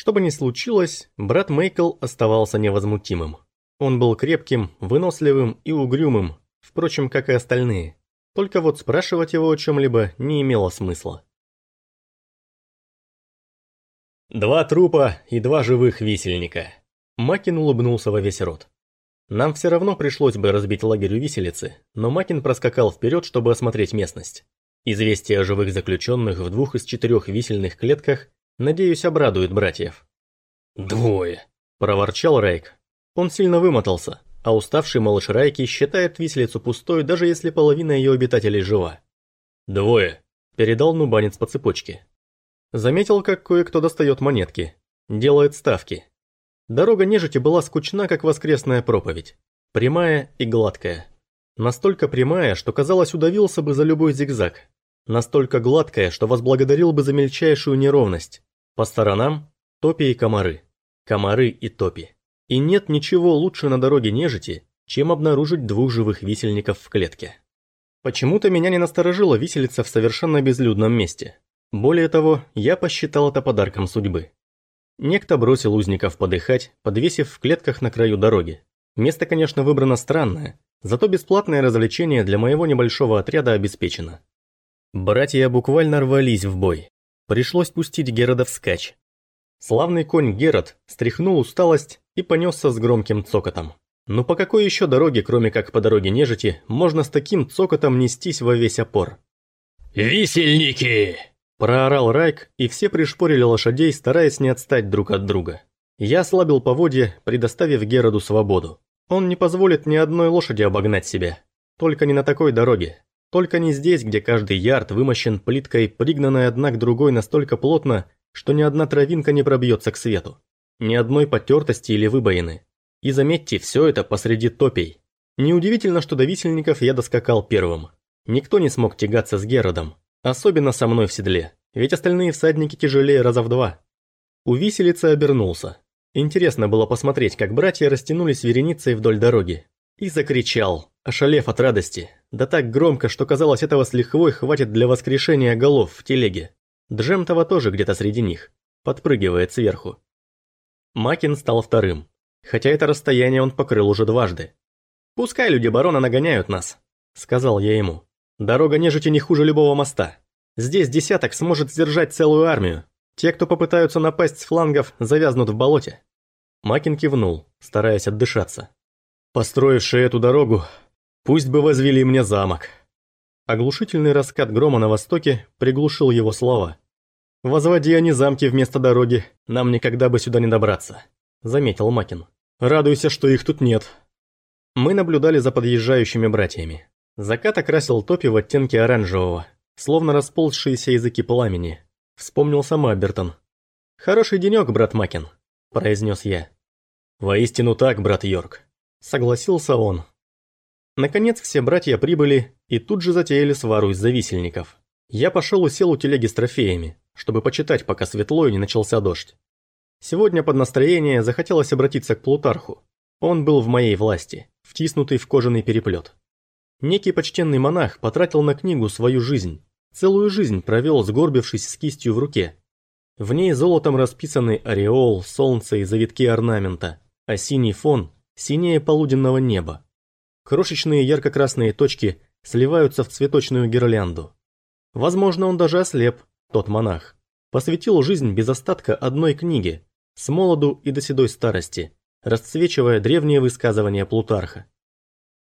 Что бы ни случилось, брат Мейкл оставался невозмутимым. Он был крепким, выносливым и угрюмым, впрочем, как и остальные. Только вот спрашивать его о чем-либо не имело смысла. Два трупа и два живых висельника. Макин улыбнулся во весь рот. Нам все равно пришлось бы разбить лагерь у виселицы, но Макин проскакал вперед, чтобы осмотреть местность. Известие о живых заключенных в двух из четырех висельных клетках Надеюсь, обрадует братьев. «Двое», – проворчал Райк. Он сильно вымотался, а уставший малыш Райки считает виселицу пустой, даже если половина ее обитателей жива. «Двое», – передал нубанец по цепочке. Заметил, как кое-кто достает монетки, делает ставки. Дорога нежити была скучна, как воскресная проповедь. Прямая и гладкая. Настолько прямая, что казалось удавился бы за любой зигзаг. Настолько гладкая, что возблагодарил бы за мельчайшую неровность. По сторонам – топи и комары. Комары и топи. И нет ничего лучше на дороге нежити, чем обнаружить двух живых висельников в клетке. Почему-то меня не насторожила виселица в совершенно безлюдном месте. Более того, я посчитал это подарком судьбы. Некто бросил узников подыхать, подвесив в клетках на краю дороги. Место, конечно, выбрано странное, зато бесплатное развлечение для моего небольшого отряда обеспечено. Братья буквально рвались в бой. Пришлось пустить Герода вскачь. Славный конь Герод стряхнул усталость и понесся с громким цокотом. Ну по какой еще дороге, кроме как по дороге нежити, можно с таким цокотом нестись во весь опор? «Висельники!» Проорал Райк, и все пришпорили лошадей, стараясь не отстать друг от друга. Я ослабил поводья, предоставив Героду свободу. Он не позволит ни одной лошади обогнать себя. Только не на такой дороге. Только не здесь, где каждый ярд вымощен плиткой, пригнанной одна к другой настолько плотно, что ни одна травинка не пробьется к свету. Ни одной потертости или выбоины. И заметьте, все это посреди топей. Неудивительно, что до висельников я доскакал первым. Никто не смог тягаться с Геродом. Особенно со мной в седле, ведь остальные всадники тяжелее раза в два. У виселицы обернулся. Интересно было посмотреть, как братья растянулись вереницей вдоль дороги. И закричал, ошалев от радости, да так громко, что казалось этого с лихвой хватит для воскрешения голов в телеге. Джемтова тоже где-то среди них, подпрыгивает сверху. Макин стал вторым, хотя это расстояние он покрыл уже дважды. «Пускай люди барона нагоняют нас», — сказал я ему. «Дорога нежити не хуже любого моста. Здесь десяток сможет сдержать целую армию. Те, кто попытаются напасть с флангов, завязнут в болоте». Макин кивнул, стараясь отдышаться. «Построившие эту дорогу Пусть бы возвели мне замок. Оглушительный раскат грома на востоке приглушил его слова. «Возводи они замки вместо дороги, нам никогда бы сюда не добраться», — заметил Макин. «Радуйся, что их тут нет». Мы наблюдали за подъезжающими братьями. Закат окрасил топи в оттенке оранжевого, словно расползшиеся языки пламени. Вспомнился Мабертон. «Хороший денек, брат Макин», — произнес я. «Воистину так, брат Йорк», — согласился он. Наконец все братья прибыли и тут же затеяли свару из-за висельников. Я пошел и сел у телеги с трофеями, чтобы почитать, пока светло и не начался дождь. Сегодня под настроение захотелось обратиться к Плутарху. Он был в моей власти, втиснутый в кожаный переплет. Некий почтенный монах потратил на книгу свою жизнь. Целую жизнь провел, сгорбившись с кистью в руке. В ней золотом расписаны ореол, солнце и завитки орнамента, а синий фон – синее полуденного неба. Крошечные ярко-красные точки сливаются в цветочную гирлянду. Возможно, он даже ослеп, тот монах. Посвятил жизнь без остатка одной книге, с молоду и до седой старости, расцвечивая древние высказывания Плутарха.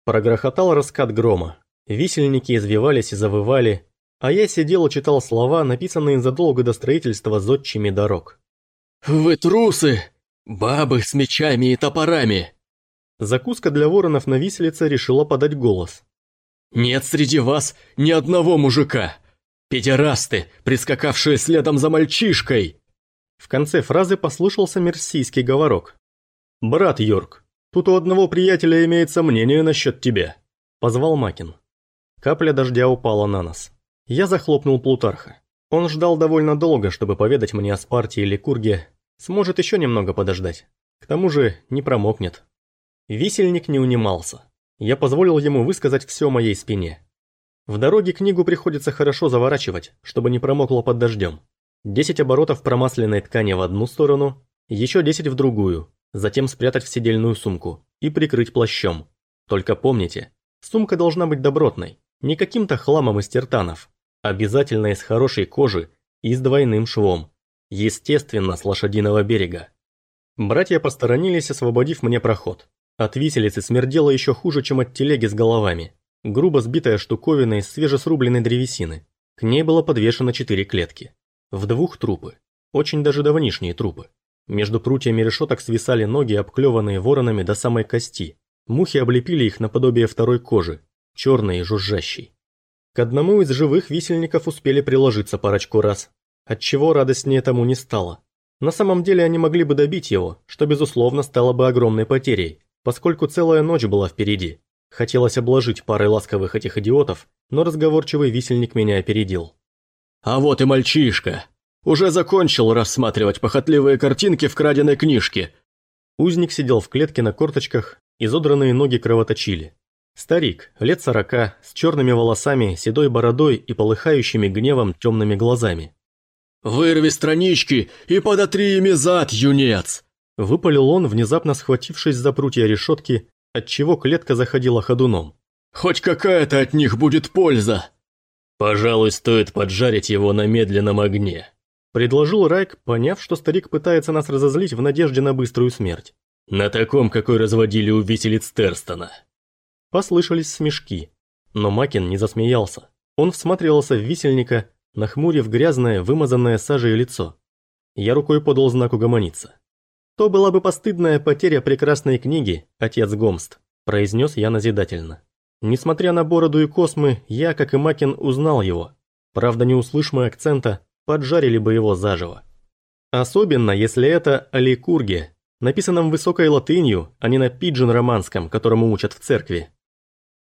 Прогрохотал раскат грома, висельники извивались и завывали, а я сидел и читал слова, написанные задолго до строительства зодчими дорог. «Вы трусы! Бабы с мечами и топорами! Закуска для воронов на виселице решила подать голос. «Нет среди вас ни одного мужика! Педерасты, прискакавшие следом за мальчишкой!» В конце фразы послышался мерсийский говорок. «Брат Йорк, тут у одного приятеля имеется мнение насчет тебя», – позвал Макин. Капля дождя упала на нас. Я захлопнул Плутарха. Он ждал довольно долго, чтобы поведать мне о Спарте или Курге. Сможет еще немного подождать. К тому же не промокнет. Висельник не унимался. Я позволил ему высказать все моей спине. В дороге книгу приходится хорошо заворачивать, чтобы не промокло под дождем. 10 оборотов промасленной ткани в одну сторону, еще 10 в другую, затем спрятать в седельную сумку и прикрыть плащом. Только помните, сумка должна быть добротной, не каким-то хламом из тертанов, обязательно из хорошей кожи и с двойным швом, естественно, с лошадиного берега. Братья посторонились, освободив мне проход. От виселицы смердело еще хуже, чем от телеги с головами. Грубо сбитая штуковина из свежесрубленной древесины. К ней было подвешено четыре клетки. В двух трупы. Очень даже давнишние трупы. Между прутьями решеток свисали ноги, обклеванные воронами до самой кости. Мухи облепили их наподобие второй кожи, черной и жужжащей. К одному из живых висельников успели приложиться парочку раз, отчего радостнее тому не стало. На самом деле они могли бы добить его, что безусловно стало бы огромной потерей, поскольку целая ночь была впереди. Хотелось обложить парой ласковых этих идиотов, но разговорчивый висельник меня опередил. «А вот и мальчишка! Уже закончил рассматривать похотливые картинки в краденой книжке!» Узник сидел в клетке на корточках, изодранные ноги кровоточили. Старик, лет сорока, с черными волосами, седой бородой и полыхающими гневом темными глазами. «Вырви странички и подотри ими зад, юнец!» Выпалил он, внезапно схватившись за прутья решетки, отчего клетка заходила ходуном. «Хоть какая-то от них будет польза!» «Пожалуй, стоит поджарить его на медленном огне», предложил Райк, поняв, что старик пытается нас разозлить в надежде на быструю смерть. «На таком, какой разводили у виселиц Терстона». Послышались смешки, но Макин не засмеялся. Он всматривался в висельника, нахмурив грязное, вымазанное сажей лицо. Я рукой подал знак угомониться. «То была бы постыдная потеря прекрасной книги, отец Гомст», – произнес я назидательно. Несмотря на бороду и космы, я, как и Макин, узнал его. Правда, не услышь мы акцента, поджарили бы его заживо. Особенно, если это Аликурге, написанном высокой латынью, а не на пиджин-романском, которому учат в церкви.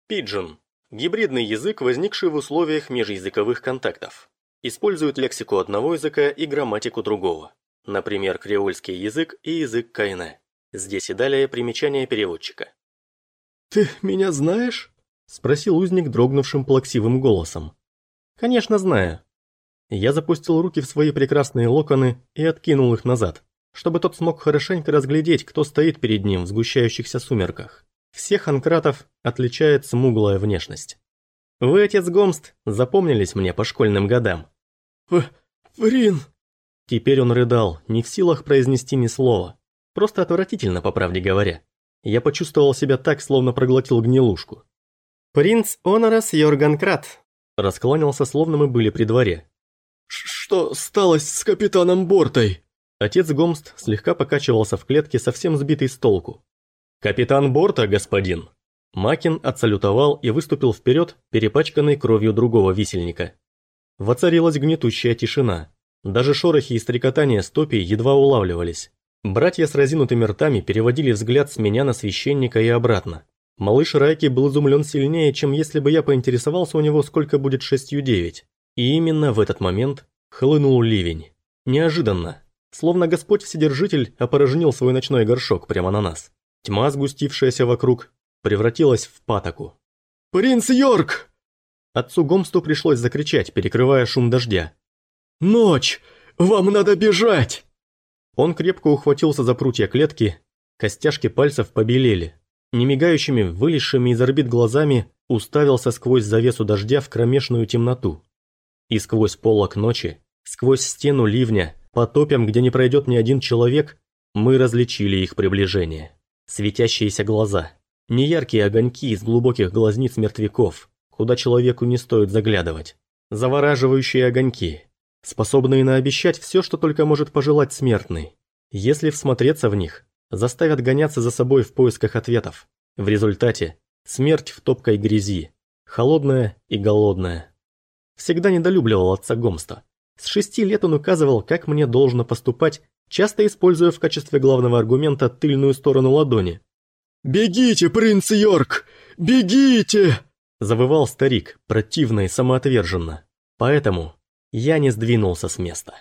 Пиджин – гибридный язык, возникший в условиях межязыковых контактов. Использует лексику одного языка и грамматику другого. Например, креольский язык и язык кайне. Здесь и далее примечание переводчика. «Ты меня знаешь?» – спросил узник дрогнувшим плаксивым голосом. «Конечно знаю». Я запустил руки в свои прекрасные локоны и откинул их назад, чтобы тот смог хорошенько разглядеть, кто стоит перед ним в сгущающихся сумерках. Всех анкратов отличает смуглая внешность. Вы, отец Гомст, запомнились мне по школьным годам. В... Фрин, Теперь он рыдал, не в силах произнести ни слова. Просто отвратительно, по правде говоря. Я почувствовал себя так, словно проглотил гнилушку. «Принц Онорас Йорганкрат», – раскланялся, словно мы были при дворе. «Что сталось с капитаном Бортой?» Отец Гомст слегка покачивался в клетке, совсем сбитый с толку. «Капитан Борта, господин!» Макин отсалютовал и выступил вперед, перепачканный кровью другого висельника. Воцарилась гнетущая тишина. Даже шорохи и стрекотания стопий едва улавливались. Братья с разинутыми ртами переводили взгляд с меня на священника и обратно. Малыш Райки был изумлен сильнее, чем если бы я поинтересовался у него, сколько будет шестью девять. И именно в этот момент хлынул ливень. Неожиданно. Словно Господь Вседержитель опорожнил свой ночной горшок прямо на нас. Тьма, сгустившаяся вокруг, превратилась в патоку. «Принц Йорк!» Отцу Гомсту пришлось закричать, перекрывая шум дождя. «Ночь! Вам надо бежать!» Он крепко ухватился за прутья клетки, костяшки пальцев побелели. Немигающими, вылезшими из орбит глазами, уставился сквозь завесу дождя в кромешную темноту. И сквозь полок ночи, сквозь стену ливня, по топям, где не пройдет ни один человек, мы различили их приближение. Светящиеся глаза, неяркие огоньки из глубоких глазниц мертвяков, куда человеку не стоит заглядывать. Завораживающие огоньки, способные наобещать все, что только может пожелать смертный. Если всмотреться в них, заставят гоняться за собой в поисках ответов. В результате смерть в топкой грязи, холодная и голодная. Всегда недолюбливал отца Гомста. С шести лет он указывал, как мне должно поступать, часто используя в качестве главного аргумента тыльную сторону ладони. «Бегите, принц Йорк! Бегите!» Завывал старик, противно и самоотверженно. Поэтому я не сдвинулся с места.